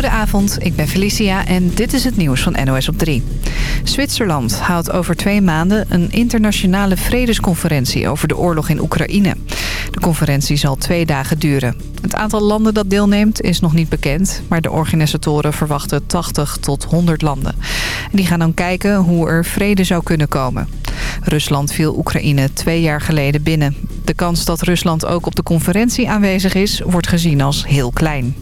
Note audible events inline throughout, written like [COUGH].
Goedenavond, ik ben Felicia en dit is het nieuws van NOS op 3. Zwitserland houdt over twee maanden een internationale vredesconferentie over de oorlog in Oekraïne. De conferentie zal twee dagen duren. Het aantal landen dat deelneemt is nog niet bekend, maar de organisatoren verwachten 80 tot 100 landen. Die gaan dan kijken hoe er vrede zou kunnen komen. Rusland viel Oekraïne twee jaar geleden binnen. De kans dat Rusland ook op de conferentie aanwezig is, wordt gezien als heel klein.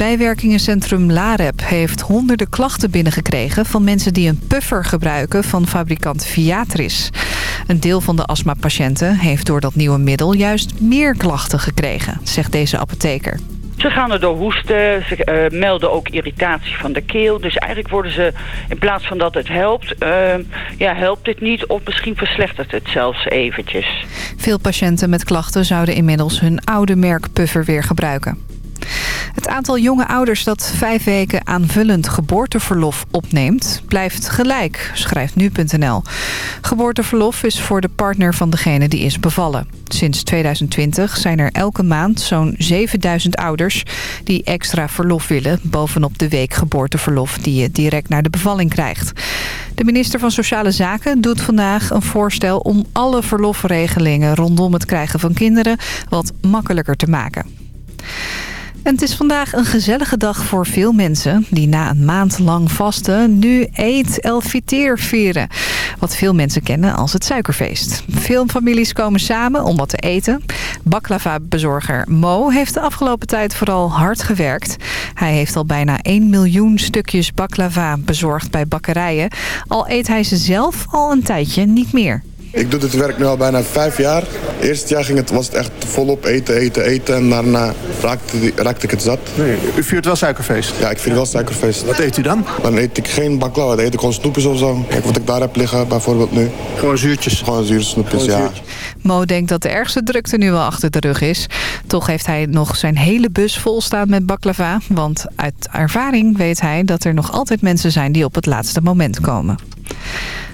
Bijwerkingencentrum Lareb heeft honderden klachten binnengekregen... van mensen die een puffer gebruiken van fabrikant Viatris. Een deel van de astmapatiënten heeft door dat nieuwe middel... juist meer klachten gekregen, zegt deze apotheker. Ze gaan er door hoesten, ze uh, melden ook irritatie van de keel. Dus eigenlijk worden ze, in plaats van dat het helpt, uh, ja, helpt het niet of misschien verslechtert het zelfs eventjes. Veel patiënten met klachten zouden inmiddels hun oude merk puffer weer gebruiken. Het aantal jonge ouders dat vijf weken aanvullend geboorteverlof opneemt... blijft gelijk, schrijft nu.nl. Geboorteverlof is voor de partner van degene die is bevallen. Sinds 2020 zijn er elke maand zo'n 7000 ouders... die extra verlof willen bovenop de week geboorteverlof... die je direct naar de bevalling krijgt. De minister van Sociale Zaken doet vandaag een voorstel... om alle verlofregelingen rondom het krijgen van kinderen wat makkelijker te maken. Het is vandaag een gezellige dag voor veel mensen... die na een maand lang vasten nu Eid El Fitr vieren. Wat veel mensen kennen als het suikerfeest. Veel families komen samen om wat te eten. Baklava-bezorger Mo heeft de afgelopen tijd vooral hard gewerkt. Hij heeft al bijna 1 miljoen stukjes baklava bezorgd bij bakkerijen. Al eet hij ze zelf al een tijdje niet meer. Ik doe dit werk nu al bijna vijf jaar. Eerste jaar ging het, was het echt volop eten, eten, eten. En daarna raakte, raakte ik het zat. Nee, u viert wel suikerfeest? Ja, ik vier wel suikerfeest. Wat eet u dan? Dan eet ik geen baklava, dan eet ik gewoon snoepjes of zo. Kijk wat ik daar heb liggen bijvoorbeeld nu. Gewoon zuurtjes? Gewoon zuursnoepjes, ja. Zuurtjes. Mo denkt dat de ergste drukte nu wel achter de rug is. Toch heeft hij nog zijn hele bus vol staan met baklava. Want uit ervaring weet hij dat er nog altijd mensen zijn die op het laatste moment komen.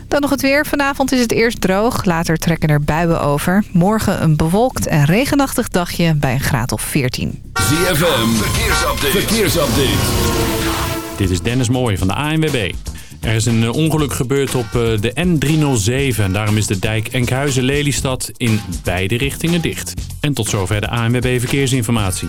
Dan nog het weer. Vanavond is het eerst droog. Later trekken er buien over. Morgen een bewolkt en regenachtig dagje bij een graad of 14. ZFM, verkeersupdate. verkeersupdate. Dit is Dennis Mooij van de ANWB. Er is een ongeluk gebeurd op de N307. Daarom is de dijk Enkhuizen-Lelystad in beide richtingen dicht. En tot zover de ANWB Verkeersinformatie.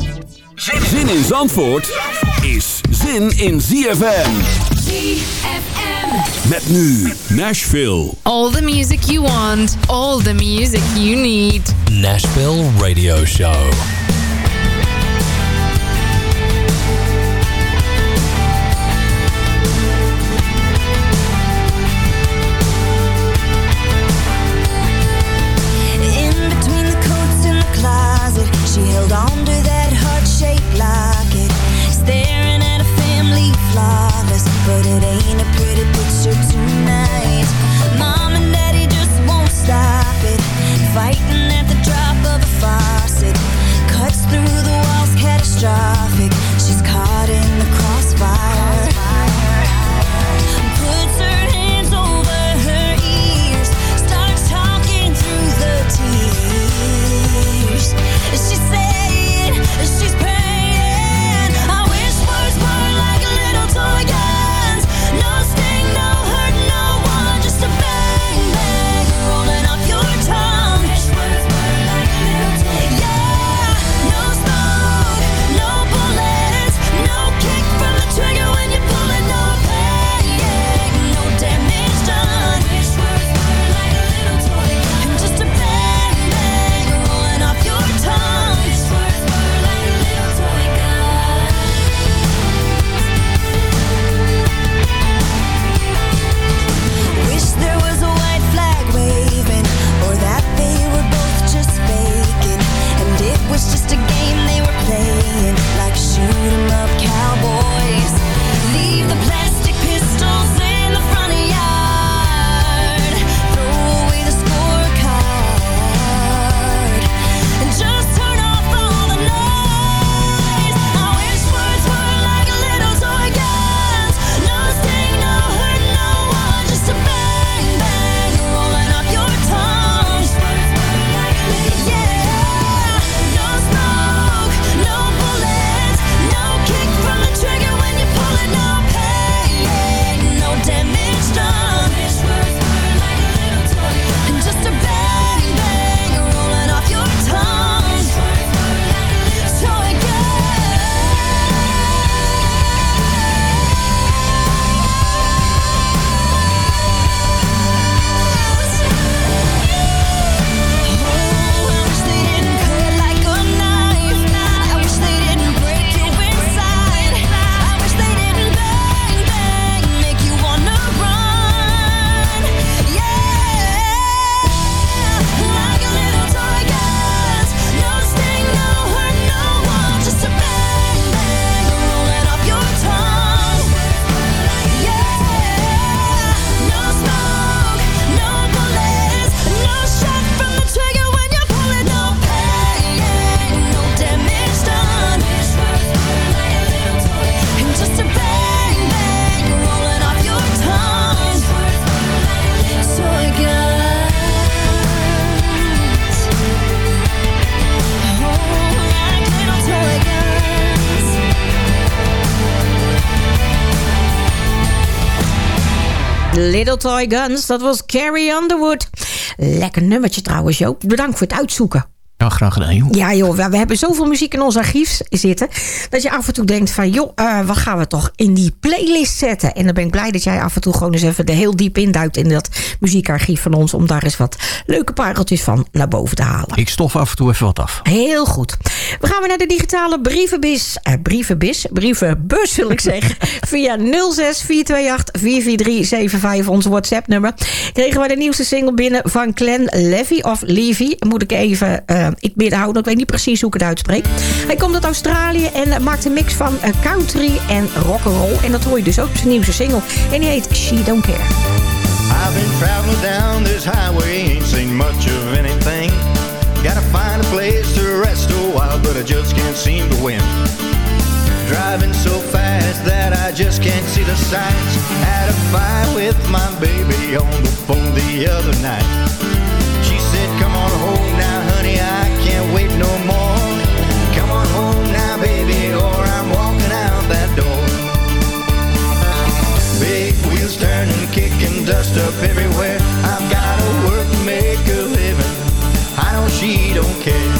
Zin in Zandvoort is zin in ZFM. ZFM. Met nu Nashville. All the music you want, all the music you need. Nashville Radio Show. Little Toy Guns, dat was Carrie Underwood. Lekker nummertje trouwens, Joop. Bedankt voor het uitzoeken. Ja, graag gedaan, joh. Ja joh, we, we hebben zoveel muziek in ons archief zitten... dat je af en toe denkt van... joh, eh, wat gaan we toch in die playlist zetten? En dan ben ik blij dat jij af en toe gewoon eens even... er heel diep induikt in dat muziekarchief van ons... om daar eens wat leuke pareltjes van naar boven te halen. Ik stof af en toe even wat af. Heel goed. We gaan weer naar de digitale brievenbus. Eh, brievenbus? Brievenbus, wil ik zeggen. [LAUGHS] Via 06 428 44375, ons WhatsApp-nummer. Kregen we de nieuwste single binnen van Glenn Levy of Levy. Moet ik even... Uh, ik middenhouden, ik weet niet precies hoe ik het uitspreek. Hij komt uit Australië en maakt een mix van uh, country en rock'n'roll. En dat hoor je dus ook op zijn nieuwste single. En die heet She Don't Care. I've been traveling down this highway, ain't seen much of anything. Gotta find a place to rest a while, but I just can't seem to win. Driving so fast that I just can't see the signs. Had a fight with my baby on the phone the other night. Wait no more. Come on home now, baby, or I'm walking out that door. Big wheels turning, kicking dust up everywhere. I've gotta work and make a living. I know she don't care.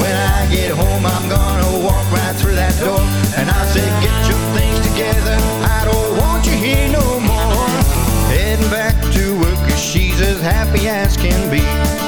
When I get home, I'm gonna walk right through that door. And I say, get your things together. I don't want you here no more. Heading back to work, cause she's as happy as can be.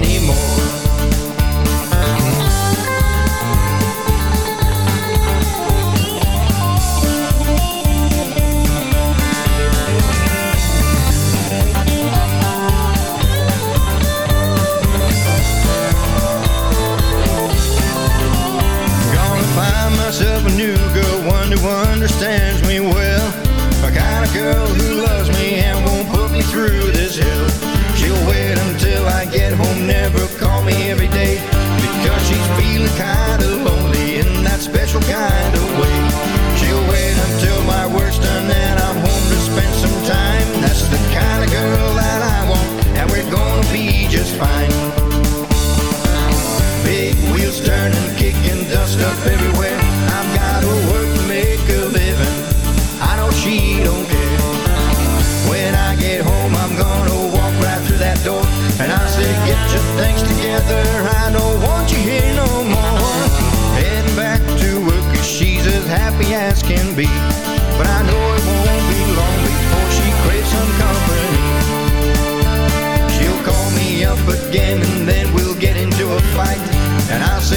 myself a new girl, one who understands me well. A kind of girl who loves me and won't put me through this hell. She'll wait until I get home, never call me every day. Because she's feeling kinda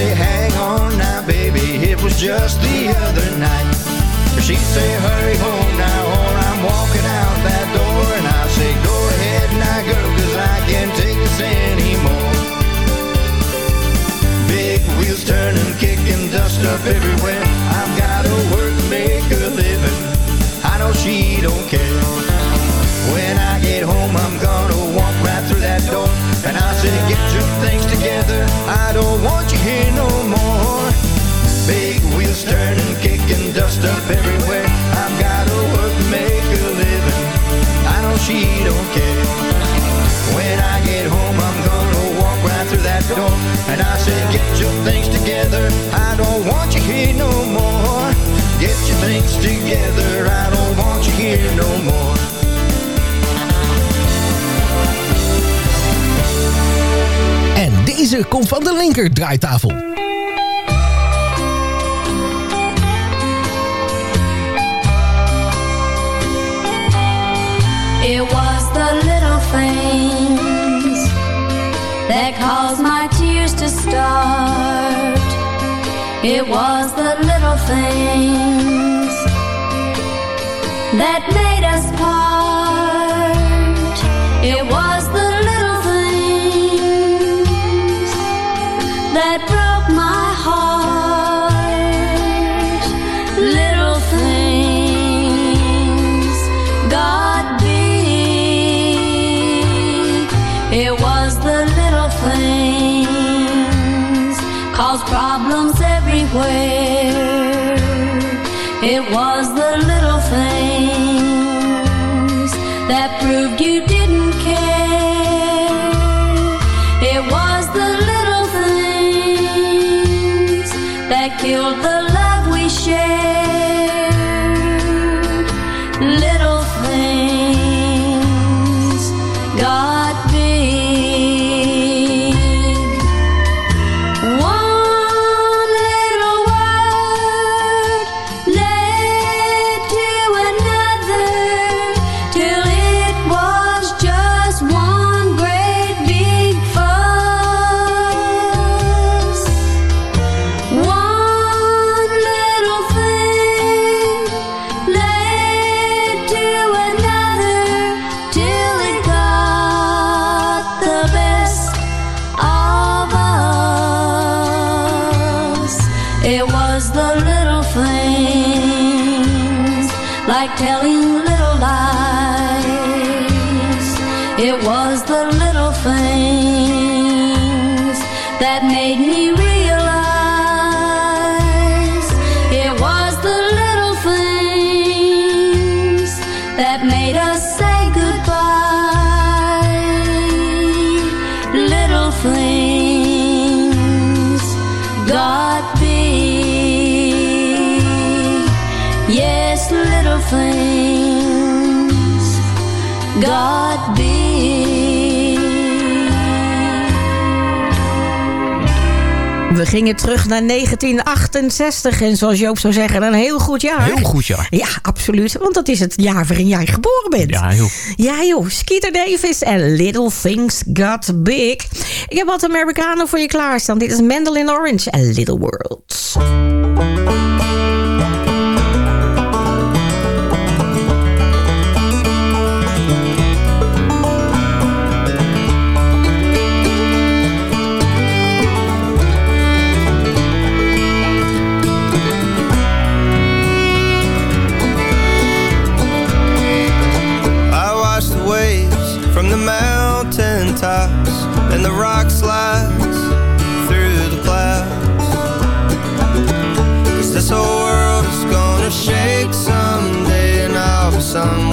say, hang on now, baby, it was just the other night. She'd say, hurry home now, or I'm walking out that door. And I'll say, go ahead now, girl, cause I can't take this anymore. Big wheels turning, kicking dust up everywhere. I've gotta work make a living. I know she don't care. When I get home, I'm gonna walk right through that door. And I say, get your things together. I don't want you here no more. Big wheels turning, kicking dust up everywhere. I've gotta work to make a living. I know she don't care. When I get home, I'm gonna walk right through that door. And I say, get your things together. I don't want you here no more. Get your things together. I don't want you here no more. Deze komt van de linker draaitafel. It was the little things that caused my tears to start. It was the little things that made we gingen terug naar 1968. En zoals Joop zou zeggen, een heel goed jaar. Heel goed jaar. Ja, absoluut. Want dat is het jaar waarin jij geboren bent. Ja, joh. Ja, joh. Skeeter Davis en Little Things Got Big. Ik heb wat Americano voor je klaarstaan. Dit is Mandolin Orange en Little Worlds. coração.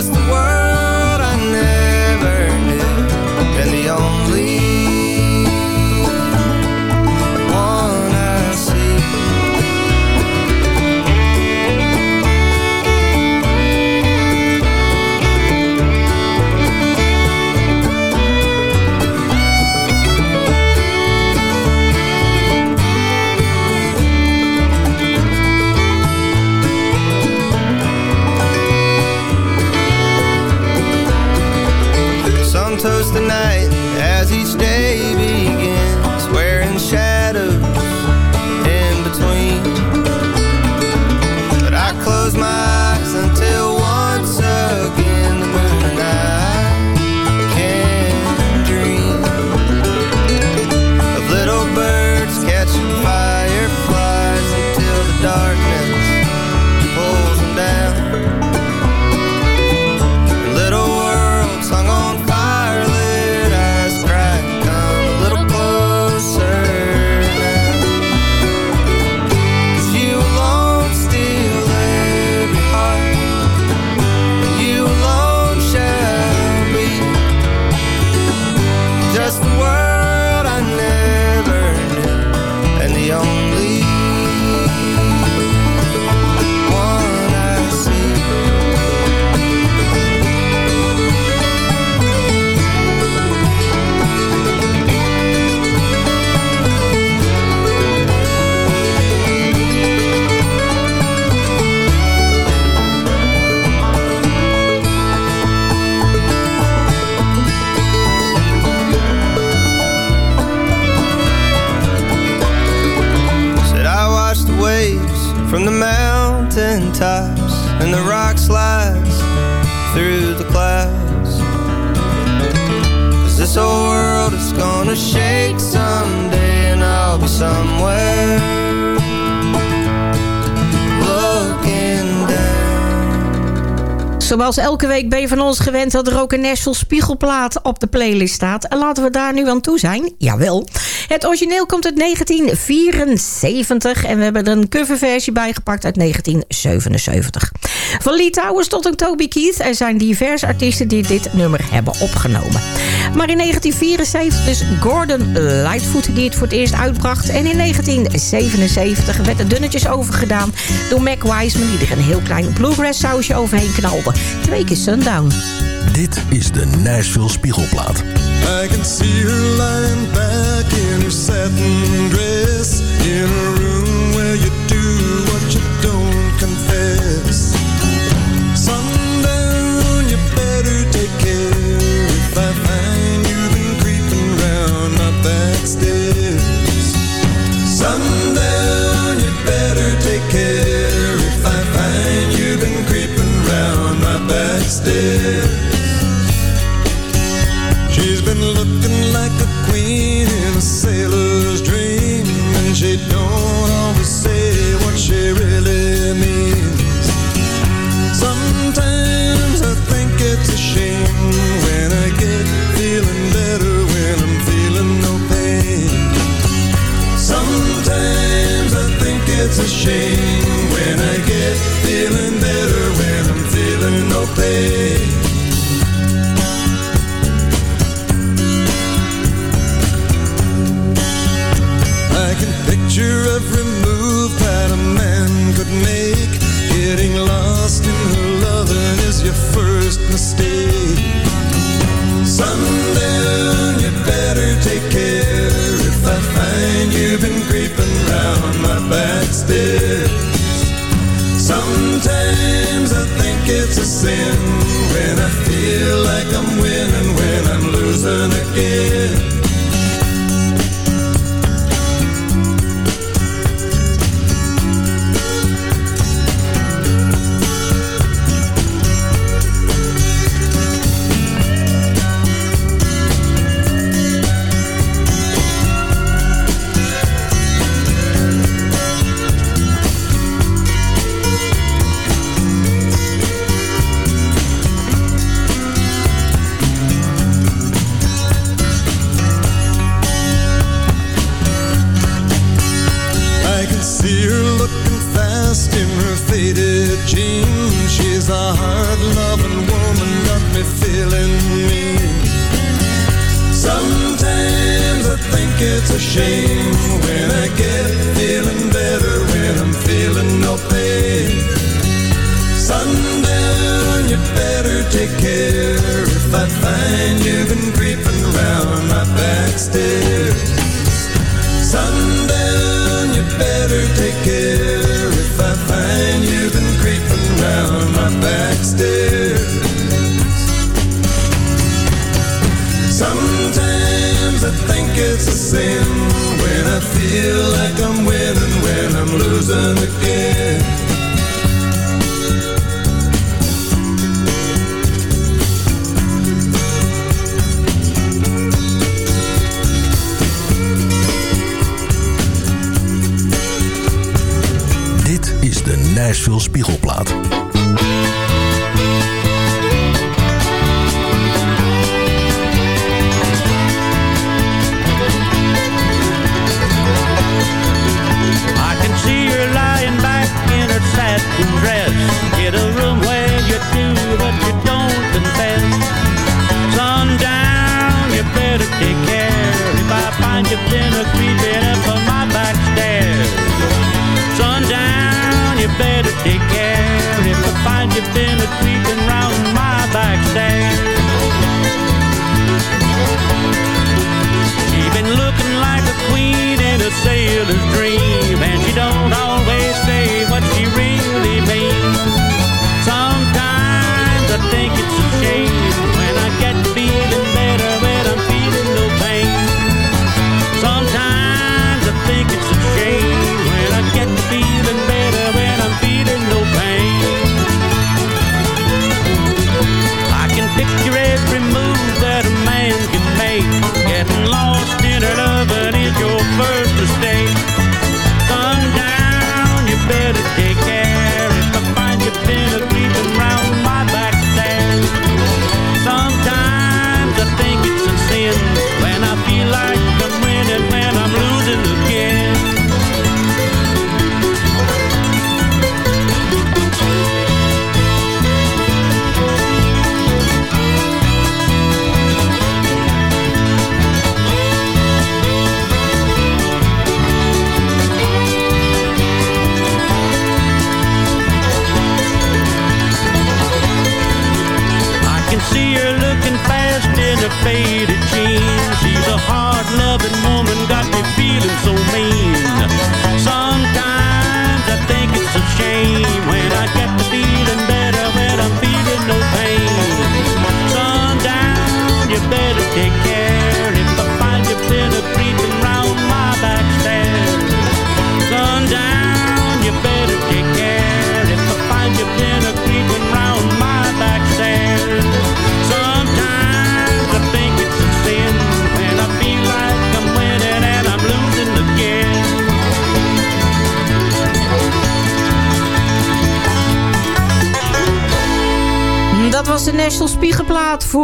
just the word and the rock slides through the clouds. Cause this whole world is gonna shake someday, and I'll be somewhere Zoals elke week ben je van ons gewend dat er ook een Nashville Spiegelplaat op de playlist staat. En laten we daar nu aan toe zijn. Jawel. Het origineel komt uit 1974 en we hebben er een coverversie bij gepakt uit 1977. Van Lee Towers tot een Toby Keith. Er zijn diverse artiesten die dit nummer hebben opgenomen. Maar in 1974 dus Gordon Lightfoot die het voor het eerst uitbracht. En in 1977 werd er dunnetjes overgedaan door Mac Wiseman... die er een heel klein bluegrass sausje overheen knalde. Twee keer Sundown. Dit is de Nashville Spiegelplaat. I can see her lying back in her satin dress In a room where you do what you don't confess Sundown, you better take care If I find you've been creeping round my back stairs Sundown, you better stairs She's been looking like a queen in a sailor's dream And she don't always say what she really means. Sometimes I think it's a shame When I get feeling better when I'm feeling no pain. Sometimes I think it's a shame When I get feeling Baby. Feel like I'm winning when I'm losing again.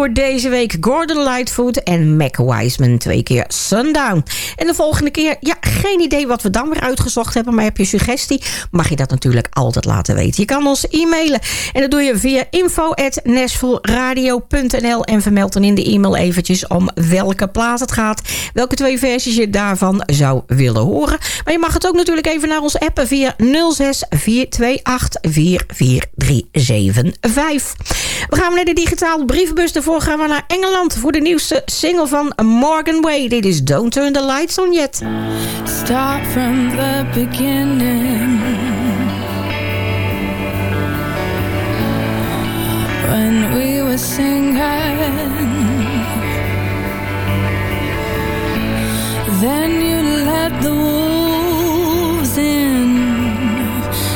Voor deze week. Gordon Lightfoot en Mac Wiseman twee keer Sundown. En de volgende keer, ja, geen idee wat we dan weer uitgezocht hebben... maar heb je suggestie, mag je dat natuurlijk altijd laten weten. Je kan ons e-mailen en dat doe je via info.nashvilleradio.nl en vermeld dan in de e-mail eventjes om welke plaat het gaat. Welke twee versies je daarvan zou willen horen. Maar je mag het ook natuurlijk even naar ons appen via 06 428 44375. We gaan naar de digitale brievenbus. Daarvoor gaan we naar Engeland voor de nieuwste single van Morgan Way. Dit is Don't Turn the Lights On Yet. Start from the beginning. When we were singing, then you let the wolves in.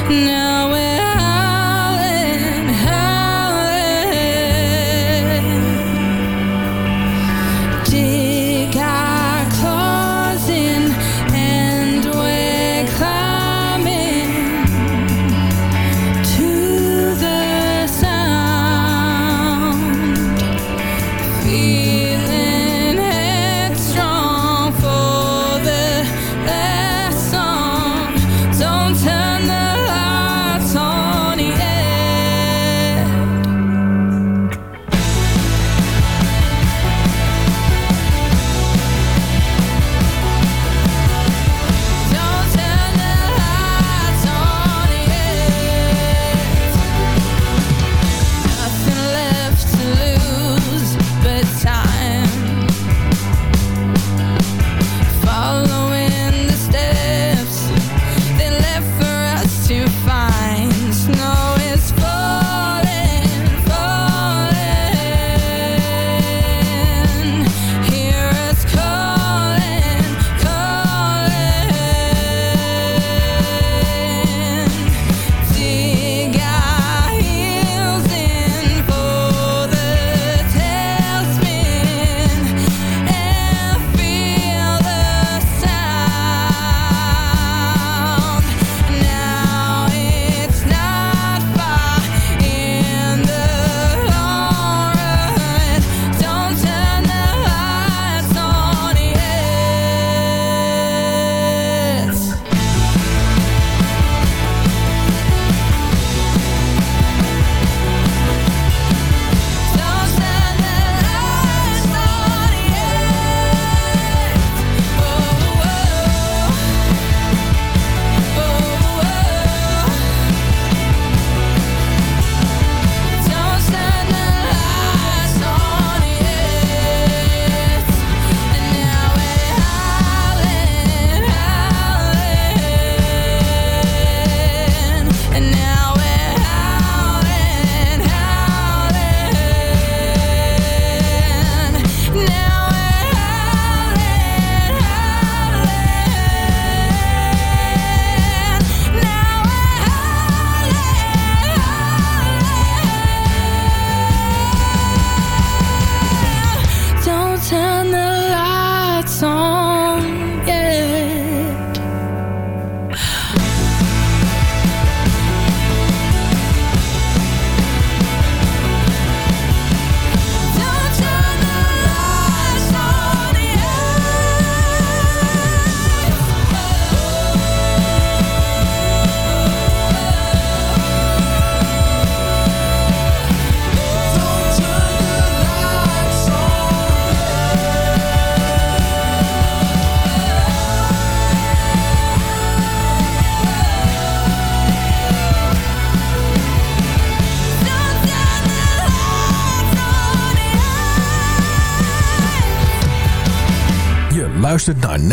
Now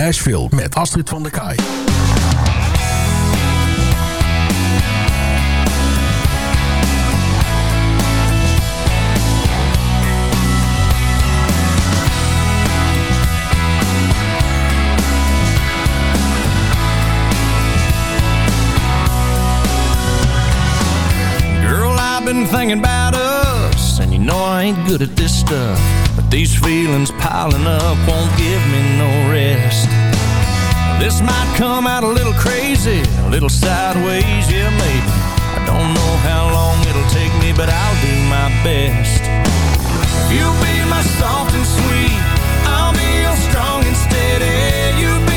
Nashville met Astrid van der Kaai. Girl, I've been thinking about ain't good at this stuff. But these feelings piling up won't give me no rest. This might come out a little crazy, a little sideways, yeah, maybe. I don't know how long it'll take me, but I'll do my best. You'll be my soft and sweet. I'll be your strong and steady. You be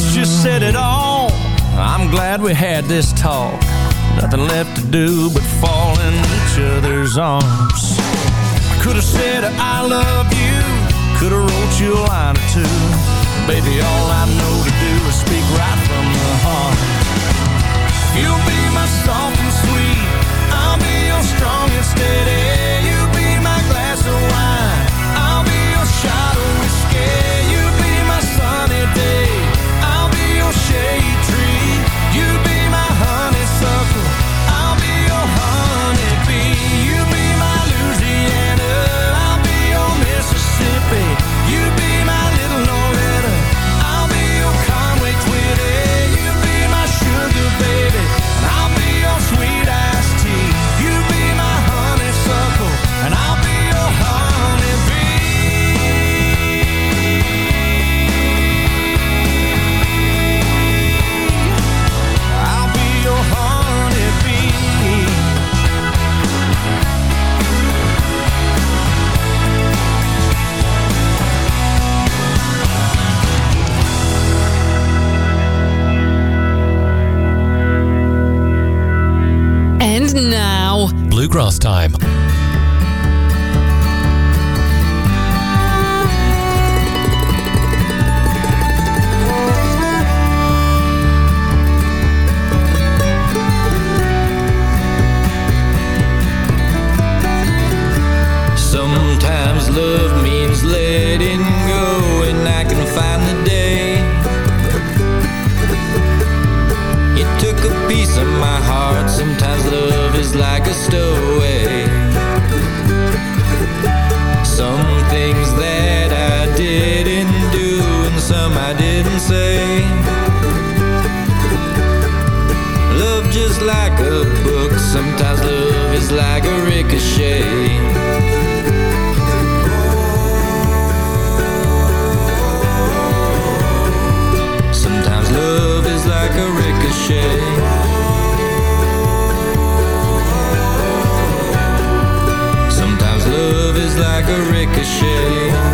Kiss just said it all. I'm glad we had this talk. Nothing left to do but fall in each other's arms. I could have said I love you. Could have wrote you a line or two. Baby, all I know to do is speak right from the heart. You'll be my soft and sweet. I'll be your strong and steady. You be my glass of wine. I'll be your shot of whiskey. Bluegrass time. Sometimes love say. Love just like a book. Sometimes love is like a ricochet. Sometimes love is like a ricochet. Sometimes love is like a ricochet.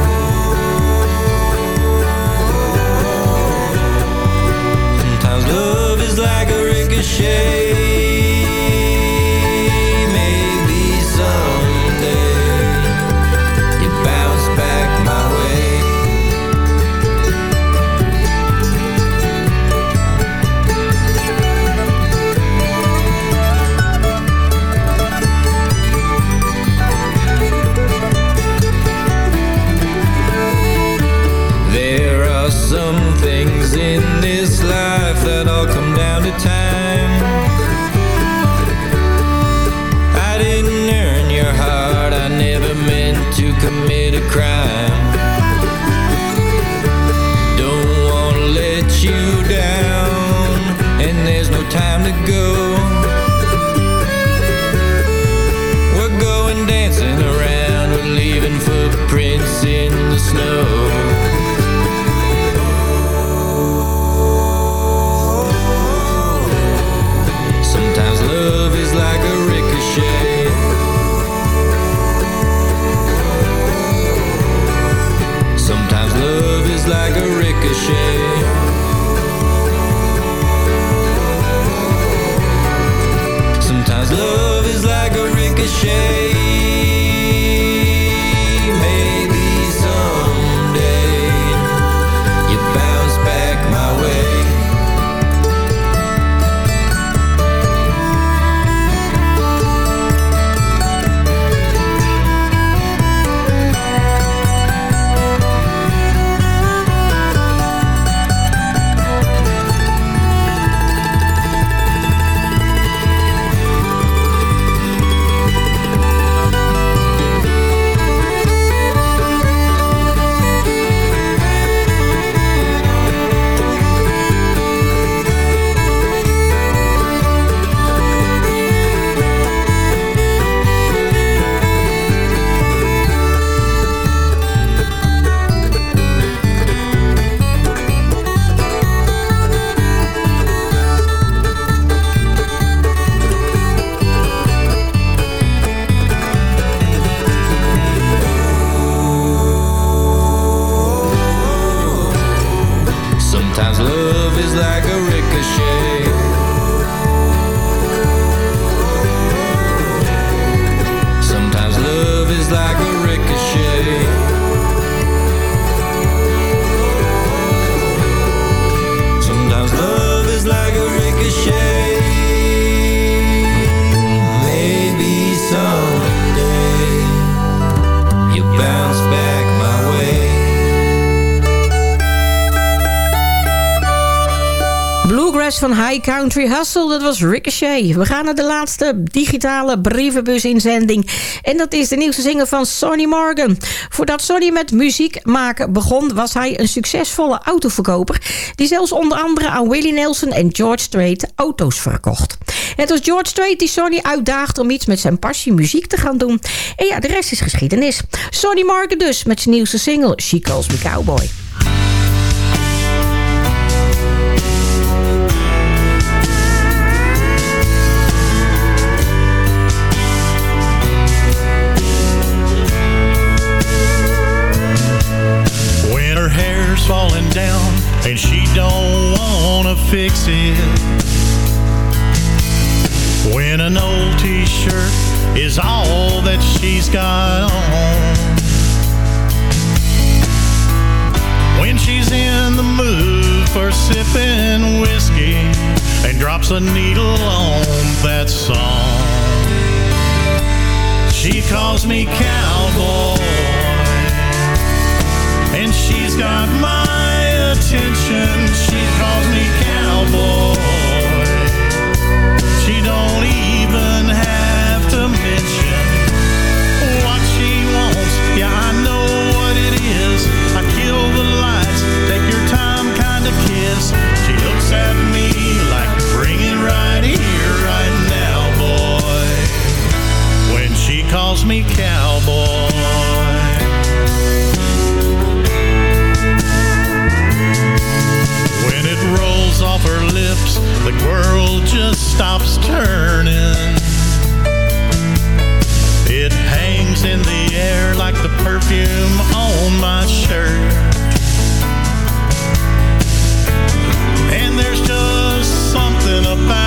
Sometimes love is like a ricochet. Country Hustle, dat was Ricochet. We gaan naar de laatste digitale brievenbus-inzending. En dat is de nieuwste zinger van Sonny Morgan. Voordat Sonny met muziek maken begon... was hij een succesvolle autoverkoper... die zelfs onder andere aan Willie Nelson en George Strait auto's verkocht. Het was George Strait die Sonny uitdaagde... om iets met zijn passie muziek te gaan doen. En ja, de rest is geschiedenis. Sonny Morgan dus met zijn nieuwste single She Calls Me Cowboy. Fix it. When an old t-shirt is all that she's got on. When she's in the mood for sipping whiskey and drops a needle on that song. She calls me cowboy and she's got my attention. She calls me amor. lips, the world just stops turning. It hangs in the air like the perfume on my shirt. And there's just something about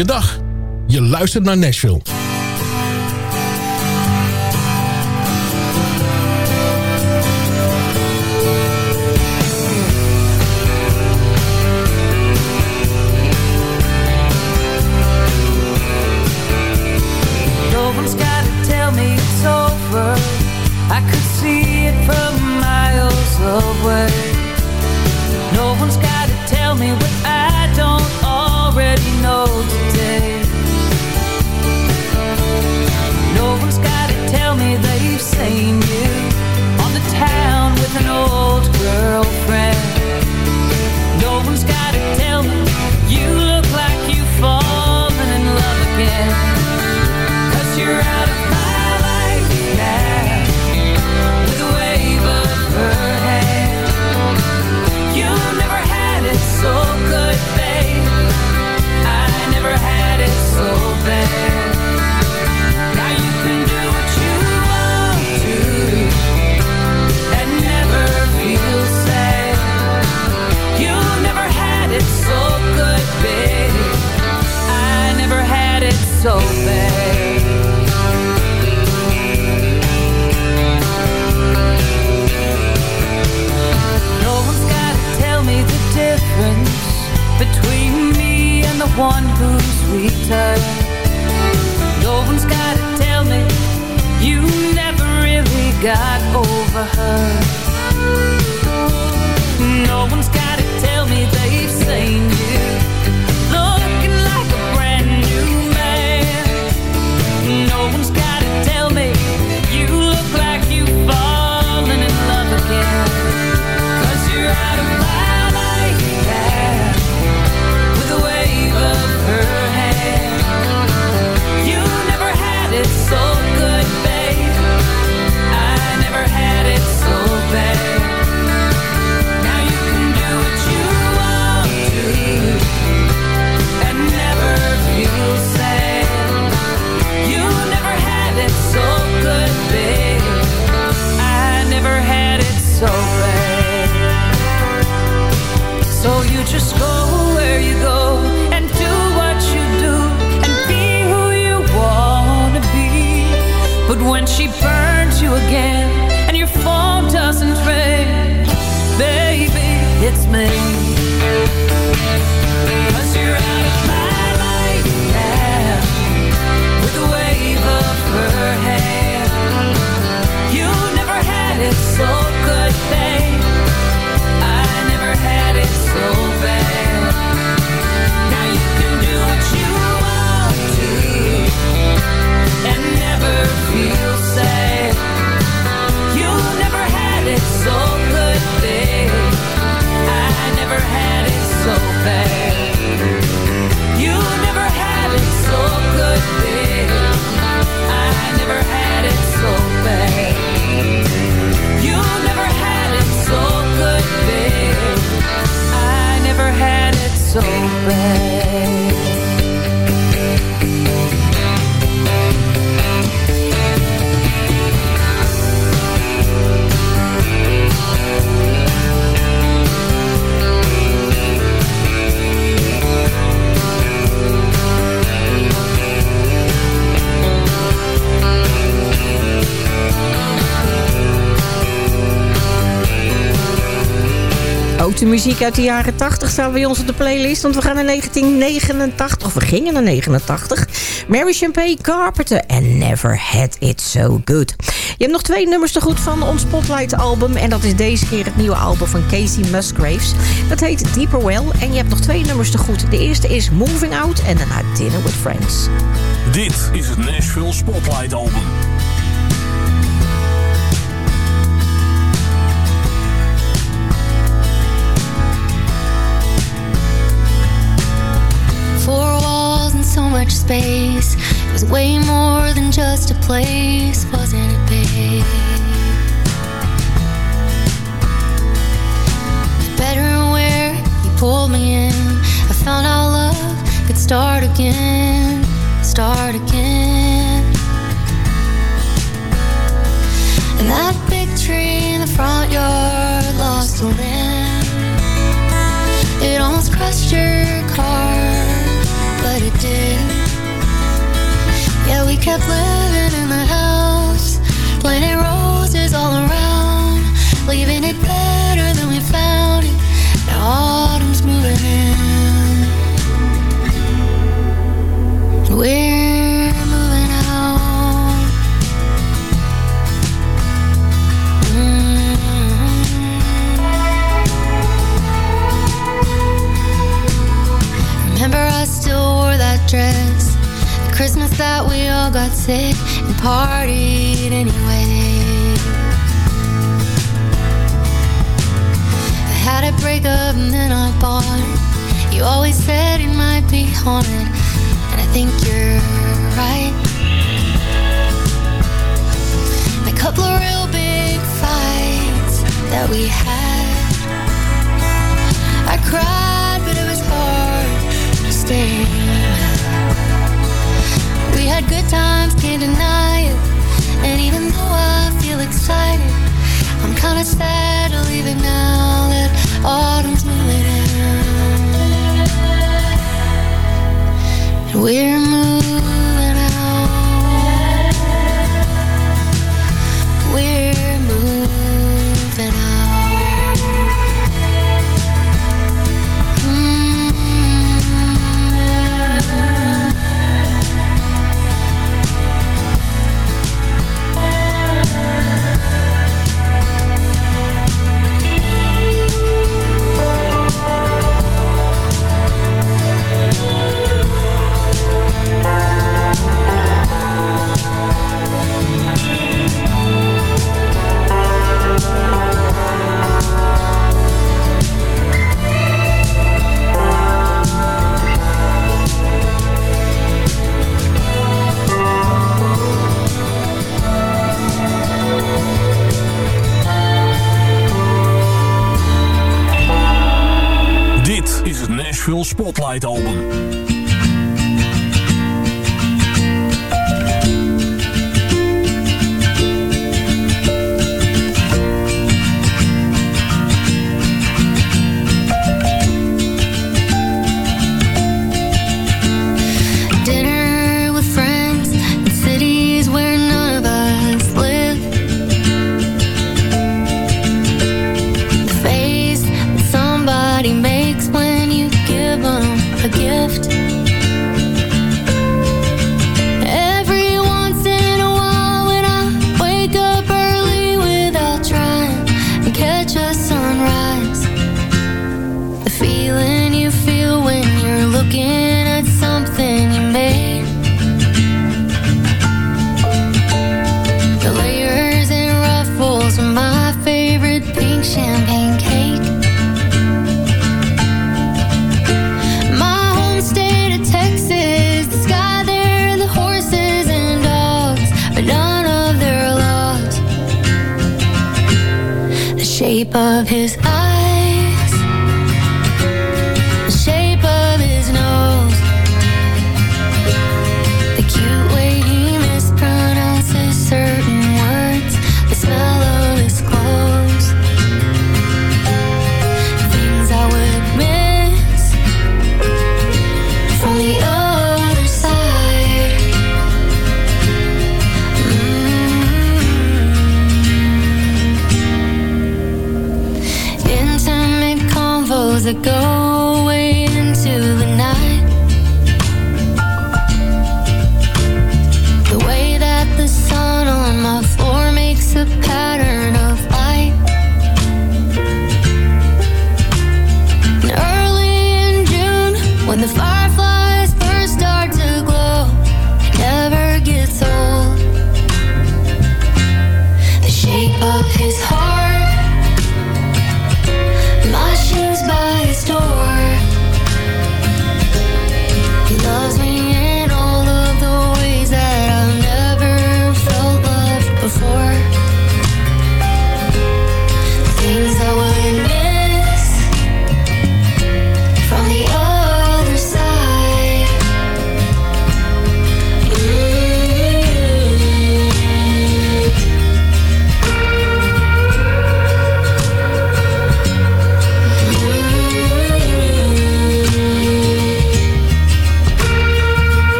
Je dag. Je luistert naar Nashville. muziek uit de jaren 80 staan bij ons op de playlist. Want we gaan naar 1989, of we gingen naar 89. Mary Champagne Carpenter and Never Had It So Good. Je hebt nog twee nummers te goed van ons Spotlight album. En dat is deze keer het nieuwe album van Casey Musgraves. Dat heet Deeper Well. En je hebt nog twee nummers te goed. De eerste is Moving Out en daarna Dinner With Friends. Dit is het Nashville Spotlight album. much space. It was way more than just a place, wasn't it, babe? But better where you pulled me in. I found out love could start again, start again. And that big tree in the front yard lost a limb. It almost crushed your car what it did. Yeah, we kept living in the house, planting roses all around, leaving it better than we found it. Now autumn's moving in. We're I still wore that dress. The Christmas that we all got sick and partied anyway. I had a breakup and then I bought it. You always said it might be haunted, and I think you're right. A couple of real big fights that we had. I cried, We had good times, can't deny it. And even though I feel excited, I'm kinda sad now that autumn's moving in. We're moving Spotlight Album.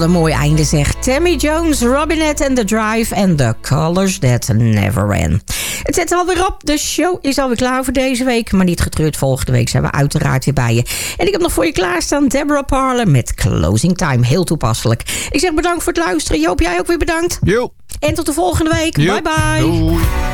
Een mooi einde zegt. Tammy Jones, Robinette and the Drive and the Colors That Never End. Het zet alweer op. De show is alweer klaar voor deze week. Maar niet getreurd, volgende week zijn we uiteraard weer bij je. En ik heb nog voor je klaarstaan Deborah Parler met Closing Time. Heel toepasselijk. Ik zeg bedankt voor het luisteren. Joop, jij ook weer bedankt. Jo. En tot de volgende week. Bye bye.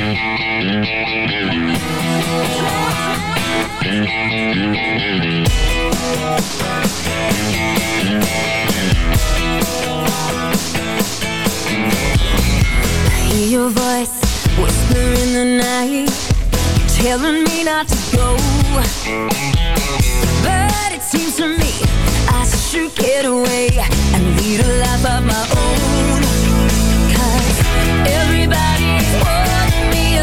I hear your voice whispering in the night telling me not to go. But it seems to me I should get away and lead a life of my own. Cause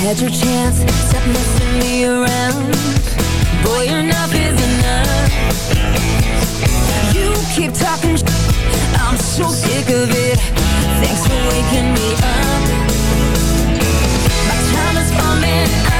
had your chance, stop messing me around. Boy, enough is enough. You keep talking I'm so sick of it. Thanks for waking me up. My time is coming